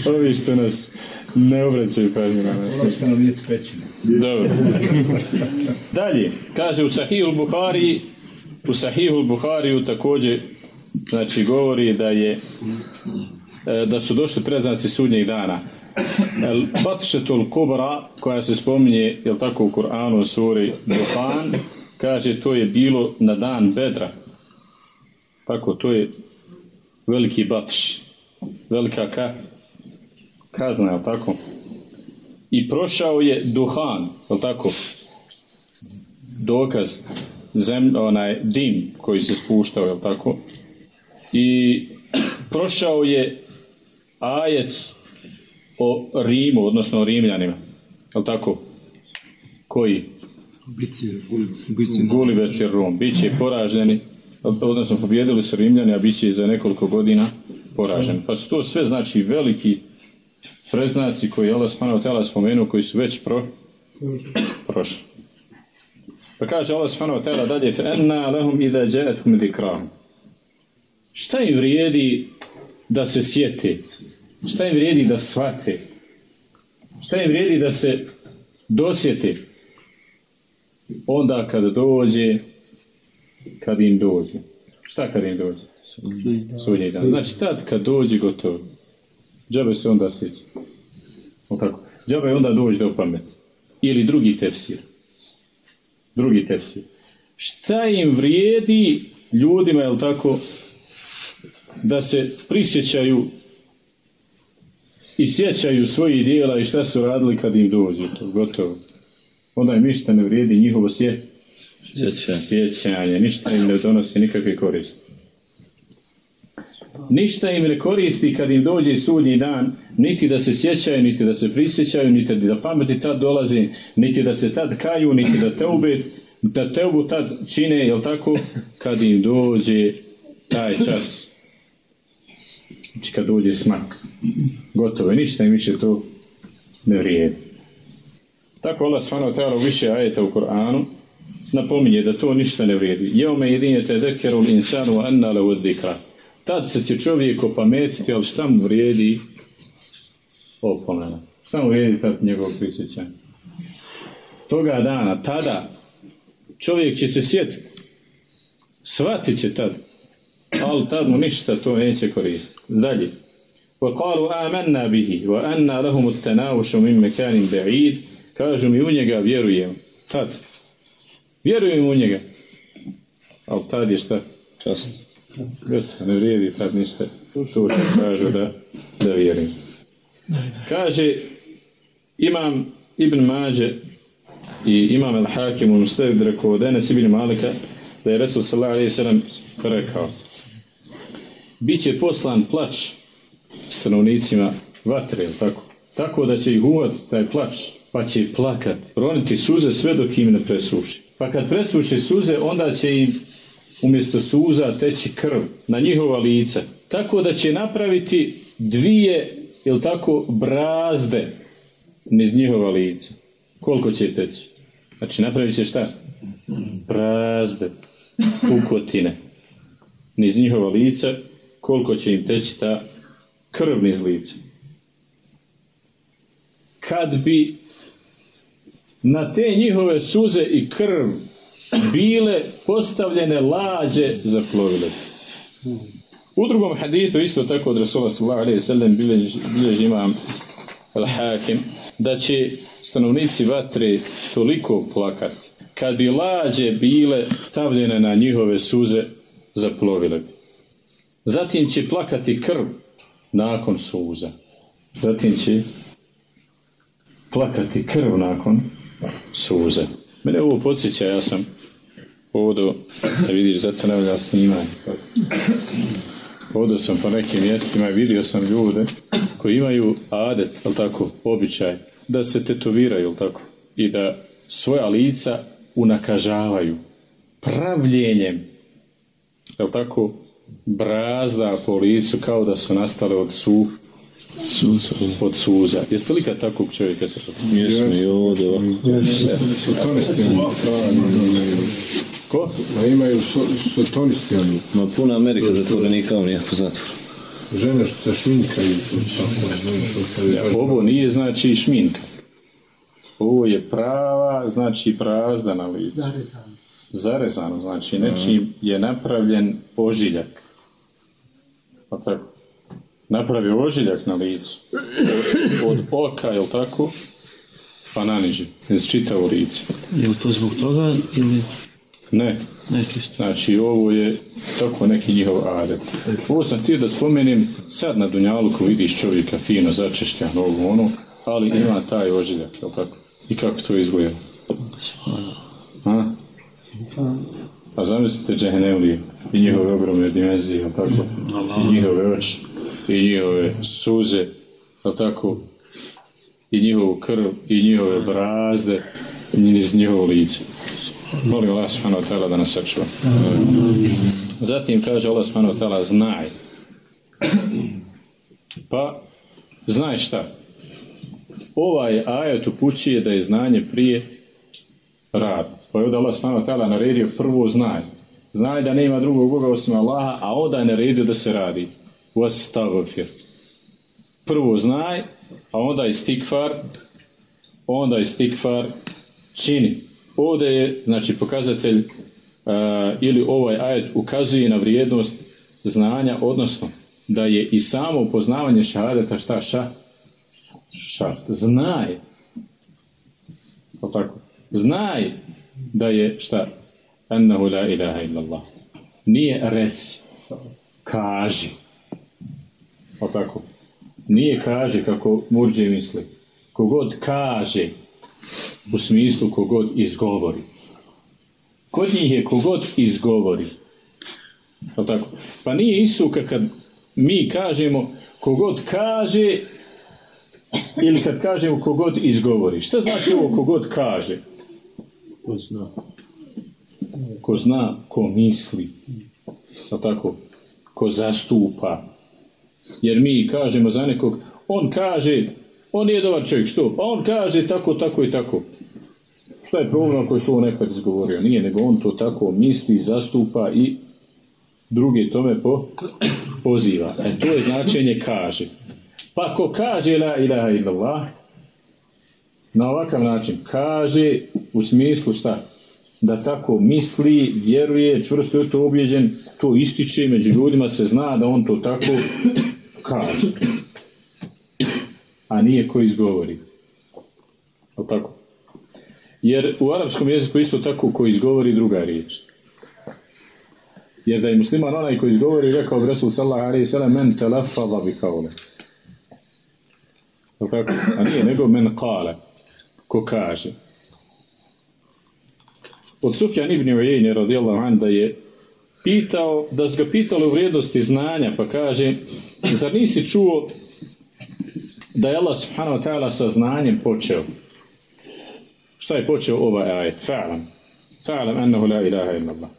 Ovi što nas ne obraćaju pažnju na nas. Što nam nije sprečeno. Dobro. Dalje, kaže u Sahihul Buhari, u Sahihul Buhariju također, znači govori da je e, da su došli preznaci sudnjeg dana. El Batšetul Kubra, koja se spominje, jel tako, u Kur'anu, u suri Duhan, kaže to je bilo na dan Bedra. Tako, to je veliki batš, velika ka, kazna, jel tako? I prošao je duhan, jel tako? Dokaz, zem, onaj dim koji se spuštao, jel tako? I prošao je ajet o Rimu, odnosno o Rimljanima, jel tako? Koji? Gulibet i Rum. Biće poraženi, odnosno pobjedili su Rimljani, a bit će za nekoliko godina poraženi. Pa su to sve znači veliki preznaci koji je Allah subhanahu wa ta'ala spomenuo, koji su već pro, prošli. Pa kaže Allah subhanahu wa ta'ala dalje فَأَنَّا لَهُمْ إِذَا جَاءَتْهُمْ ذِكْرَهُمْ Šta im vrijedi da se sjete? Šta im vrijedi da shvate? Šta im vrijedi da se dosjete? Onda kad dođe, kad im dođe. Šta kad im dođe? Sudnji dan. Znači tad kad dođe gotovo. Džabe se onda sjeća. O tako. Džabe onda dođe do pamet. Ili drugi tefsir. Drugi tefsir. Šta im vrijedi ljudima, jel tako, da se prisjećaju i sjećaju svojih dijela i šta su radili kad im dođe to, gotovo. Onda im ništa ne vrijedi njihovo sje... Sjećanje. sjećanje, ništa im ne donosi nikakve koristi. Ništa im ne koristi kad im dođe sudnji dan, niti da se sjećaju, niti da se prisjećaju, niti da pameti tad dolazi, niti da se tad kaju, niti da teube, da teubu tad čine, jel tako, kad im dođe taj čas. Znači kad dođe smak. Gotovo je, ništa im više to ne vrijedi. Tako Allah svano tijelo više ajeta u Koranu napominje da to ništa ne vrijedi. Jeume jedinje te dekeru insanu anna lehu dhikra. Tad se će čovjek opametiti, ali šta mu vrijedi opomena? Šta mu vrijedi tad njegov prisjećanje? Toga dana, tada, čovjek će se sjetiti. Shvatit će tad. Ali tad mu ništa to neće koristiti. Dalje. وقالوا آمنا به وأنا لهم التناوش من مكان بعيد kažu mi u njega vjerujem. Tad. Vjerujem u njega. Ali tad je šta? Čast. Već ne vrijedi tad ništa. To kažu da, da vjerujem. Kaže imam Ibn Mađe i imam El Hakim u Mustadreku od Enes Ibn Malika da je Resul sallallahu alaihi sallam rekao Biće poslan plač stanovnicima vatre, tako? Tako da će ih uvat taj plač, pa će plakat, roniti suze sve dok im ne presuši. Pa kad presuše suze, onda će im umjesto suza teći krv na njihova lica. Tako da će napraviti dvije, jel tako, brazde niz njihova lica. Koliko će teći? Znači napravit će šta? Brazde, pukotine. Niz njihova lica, koliko će im teći ta krv niz lica. Kad bi na te njihove suze i krv bile postavljene lađe za plovile. U drugom hadithu isto tako od Rasula sallallahu alaihi sallam bilježi imam al-hakim da će stanovnici vatre toliko plakati kad bi lađe bile stavljene na njihove suze za plovile. Zatim će plakati krv nakon suza. Zatim će plakati krv nakon suze. Mene ovo podsjeća, ja sam odo, da vidiš, zato ne snimanje. Odo sam po nekim mjestima i vidio sam ljude koji imaju adet, jel tako, običaj, da se tetoviraju, jel tako, i da svoja lica unakažavaju pravljenjem, jel tako, brazda po licu kao da su nastale od su, Suza. od suza. Jeste li kad takvog čovjeka se Jesmo i ovdje ovako. Ko? Ma imaju so- sotonisti oni. Ma puna Amerika zatvorenika, on je po zatvoru. Žene što se šminkaju. Ovo nije znači šminka. Ovo je prava, znači prazda na licu. Zarezano, znači nečim je napravljen ožiljak. Pa tako. Napravio ožiljak na licu. Od, oka, jel tako? Pa naniži. Iz čitavo lice. Je li to zbog toga ili Ne. ne čisto? Znači, ovo je tako neki njihov adet. Ovo sam htio da spomenem sad na Dunjalu ko vidiš čovjeka fino začešljan ovo ono, ali ima taj ožiljak, jel tako? I kako to izgleda? A? A zamislite džehennemlije i njihove ogromne dimenzije, jel tako? I njihove oči, i njihove suze, jel tako? I njihovu krv, i njihove brazde, iz njihovo lice. Molim Allah ta'ala da nas sačuva. Zatim kaže Allah ta'ala znaj. Pa, znaj šta? Ovaj ajet upućuje da je znanje prije rad. Pa je ovdje Allah ta'ala naredio prvo znaj. Znaj da nema drugog Boga osim Allaha, a onda je naredio da se radi. Prvo znaj, a onda istikfar, onda istikfar čini. Ovdje je, znači, pokazatelj uh, ili ovaj ajet ukazuje na vrijednost znanja, odnosno da je i samo poznavanje šahadeta šta ša? Šart. Znaj. Tako. Znaj da je šta? Annahu la ilaha illallah. Nije reci. Kaži. O tako. Nije kaži kako murđe misli. Kogod kaže u smislu kogod izgovori. Kod njih je kogod izgovori. Jel tako? Pa nije isto ka- kad mi kažemo kogod kaže ili kad kažemo kogod izgovori. Šta znači ovo kogod kaže? Ko zna. Ko zna, ko misli. Jel tako? Ko zastupa. Jer mi kažemo za nekog, on kaže, on nije dobar čovjek, što? Pa on kaže tako, tako i tako. Šta je problem ako je to nekad izgovorio? Nije, nego on to tako misli, zastupa i drugi tome po, poziva. E to je značenje kaže. Pa ko kaže la ilaha illallah, na ovakav način kaže u smislu šta? Da tako misli, vjeruje, čvrsto je to objeđen, to ističe, među ljudima se zna da on to tako kaže. A nije ko izgovori. Jel tako? Jer u arapskom jeziku isto tako ko izgovori druga riječ. Jer da je musliman onaj koji izgovori, rekao bi Rasul sallallahu alaihi sallam, men telafada bi kaule. Jel tako? A nije, nego men kale, ko kaže. Od Sufjan ibn Ujejne, radijallahu an, da je pitao, da su ga pitali u vrijednosti znanja, pa kaže, zar nisi čuo da je Allah subhanahu wa ta'ala sa znanjem počeo? Šta je počeo ovaj ajet? Fa'lam. Fa'lam annahu la ilaha illallah.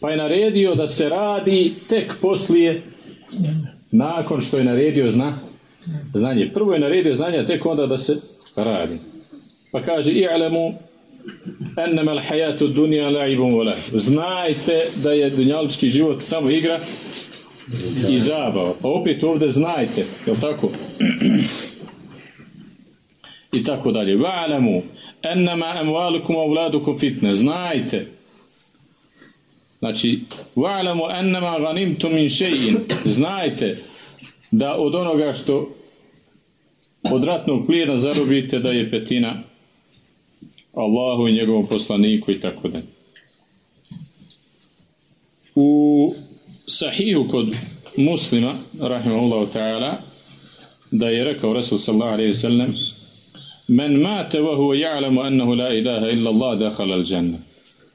Pa je naredio da se radi tek poslije, nakon što je naredio zna, znanje. Prvo je naredio znanje, tek onda da se radi. Pa kaže, i'lamu Ennama al-hayatu dunja la'ibun wa lahu. Znajte da je dunjalički život samo igra i zabava. Pa opet ovdje znajte, je tako? I tako dalje. Va'lamu ennama amwalukum wa auladukum fitne. Znajte. Znači, wa'lamu ennama ganimtum min shay'in. Znajte da od onoga što od ratnog plijena zarobite da je petina Allahu i njegovom poslaniku i tako dalje. U sahihu kod muslima, rahimahullahu ta'ala, da je rekao Rasul sallallahu alaihi sallam Men mate wa huwa ja'lamu annahu la ilaha illa Allah dakhala al-janna.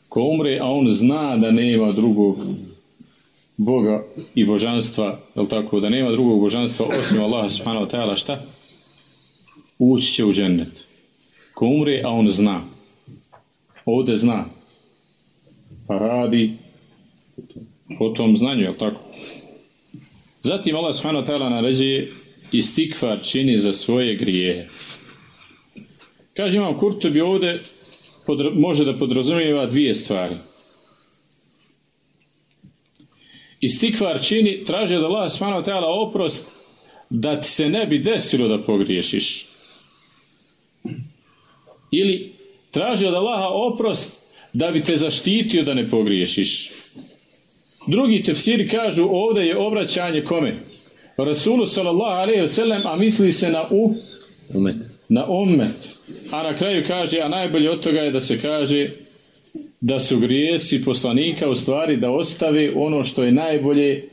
Ko umre, a on zna da nema drugog Boga i božanstva, je tako, da nema drugog božanstva osim Allaha subhanahu wa ta'ala, šta? Ući će u džennet. Ko umre, a on zna. Ovdje zna. Pa radi o tom znanju, je tako? Zatim Allah subhanahu ta'ala naređuje istikvar čini za svoje grijehe. Kaže imam Kurtobi ovdje može da podrazumijeva dvije stvari. Istikvar čini, traži od Allah subhanahu ta'ala oprost da ti se ne bi desilo da pogriješiš. Ili traži od Allaha oprost da bi te zaštitio da ne pogriješiš. Drugi tefsiri kažu ovdje je obraćanje kome? Rasulu sallallahu alaihi wasallam, a misli se na u Umet. na ummet. A na kraju kaže, a najbolje od toga je da se kaže da su grijesi poslanika u stvari da ostave ono što je najbolje,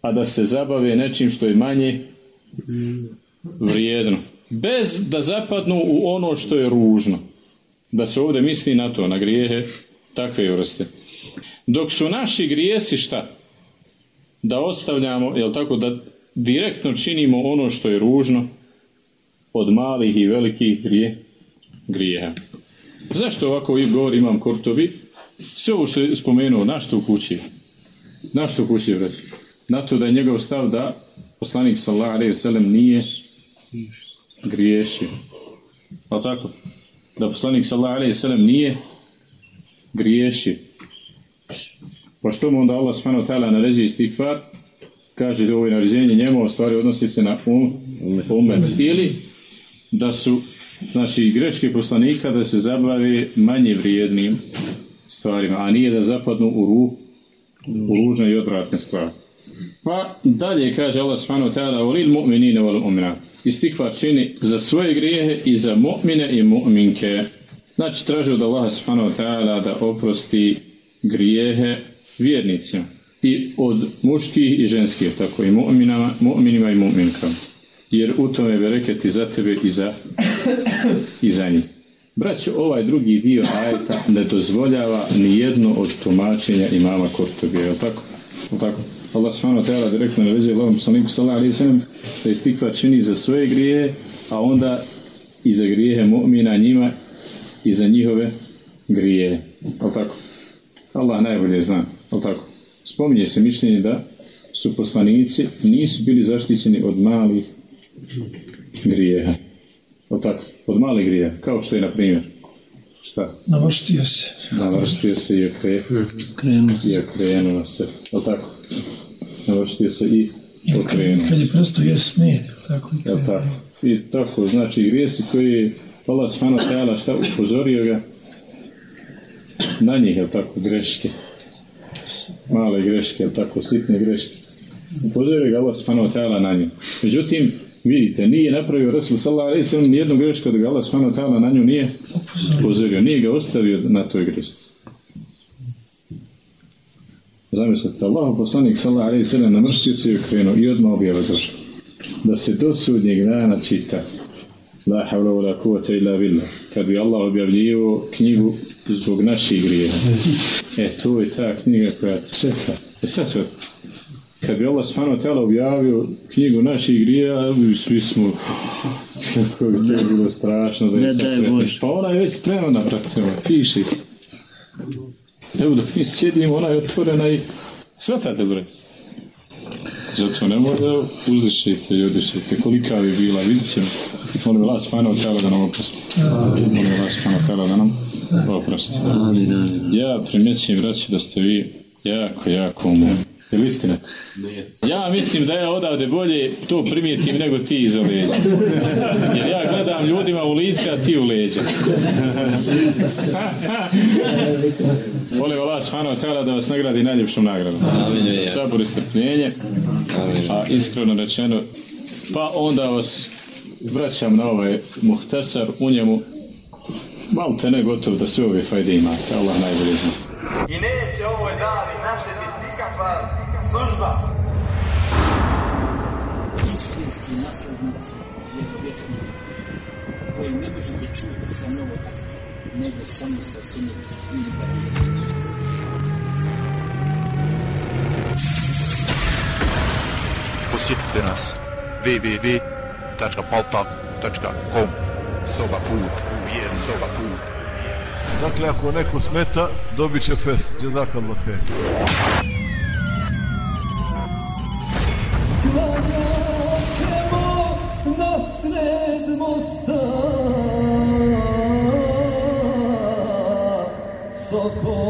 a da se zabave nečim što je manje vrijedno. Bez da zapadnu u ono što je ružno. Da se ovdje misli na to, na grijehe takve vrste. Dok su naši grijesi šta? Da ostavljamo, jel tako, da direktno činimo ono što je ružno od malih i velikih grije, grijeha. Zašto ovako i govori imam Kurtobi? Sve ovo što je spomenuo, na što u kući? Na što u kući vreć? Na to da je njegov stav da poslanik sallallahu alejhi ve sellem nije griješio. Pa tako? Da poslanik sallallahu alejhi ve sellem nije griješio. Pa što mu onda Allah subhanahu ta'ala naređe istikvar? Kaže da ovo je naređenje njemu, u stvari odnosi se na um, umet. Ili da su znači greške poslanika da se zabave manje vrijednim stvarima, a nije da zapadnu u ru u ružne i odvratne stvari. Pa dalje kaže Allah subhanahu ta'ala volil mu'minine wal mu'minat. Istikvar čini za svoje grijehe i za mu'mine i mu'minke. Znači traži od Allaha subhanahu ta'ala da oprosti grijehe vjernicima i od muških i ženskih, tako i mu'minama, mu'minima i mu'minkama. Jer u tome bereket i za tebe i za, i za njih. Braćo, ovaj drugi dio ajeta ne dozvoljava ni jedno od tumačenja imama Kortobija, je tako? Je tako? Allah subhanahu direktno naređuje Allahom poslaniku sallallahu alaihi da istikva čini za svoje grije, a onda i za grijehe mu'mina njima i za njihove grije. Je tako? Allah najbolje zna, tako? Spominje se mišljenje da su poslanici nisu bili zaštićeni od malih grijeha. Od tako, od malih grijeha. Kao što je, na primjer, šta? Navrštio se. Navrštio se i okre... Krenuo I okrenuo se. Od tako? Navrštio se i okrenuo Kad je prosto je smijet, tako i Jel tako? I tako, znači grijesi koji je Allah wa ta'ala šta upozorio ga na njih, jel tako, greške. Male greške, tako, sitne greške. Upozorio ga Allah subhanahu wa na njih. Međutim, vidite, nije napravio Rasul sallallahu alaihi sallam nijednu grešku da ga Allah subhanahu wa na nju nije upozorio. Nije ga ostavio na toj grešci. Zamislite, Allah poslanik sallallahu alaihi sallam namrštio se i okrenuo i odmah objava došao. Da se do sudnjeg dana čita La havla wa la kuvata illa billah. Kad bi Allah objavljivo knjigu zbog naših grijeha. E, to je ta knjiga koja čeka. E sad sve. Kad bi Allah wa ta'ala objavio knjigu naših grijeha, svi smo <laughs> kako bi to bilo strašno da Ne sad sretniš. Pa ona je već spremna, brate, piše se. Evo dok mi sjedimo, ona je otvorena i svatate, brate. Zato ne da uzdišite i odišite. Kolika bi bila, vidit ćemo. Molim Allah subhanahu wa ta'ala da nam oprosti. Molim Allah subhanahu wa ta'ala da nam oprosti. Ja primjećujem, braći, da ste vi jako, jako umorni. Je li istina? Ja mislim da ja odavde bolje to primijetim nego ti iza leđa. Jer ja gledam ljudima u lice, a ti u leđa. Volim Allah subhanahu ta'ala da vas nagradi najljepšom nagradom. Za sabor i strpljenje. A iskreno rečeno, pa onda vas vraćam na ovaj muhtesar u njemu malo te ne gotov da sve ove fajde imate. Allah najbolje zna. I neće ovoj davi naštetiti nikakva služba. Istinski naslednici vjerovjesnika koji ne možete čuti sa novotarskih, nego samo sa sunetskih ili Posjetite nas www.paltak.com Soba put, vjer soba put. Dakle, ako neko smeta, dobit će fest. Jazakallah khair. Klanjaćemo na sred mosta Sokolović,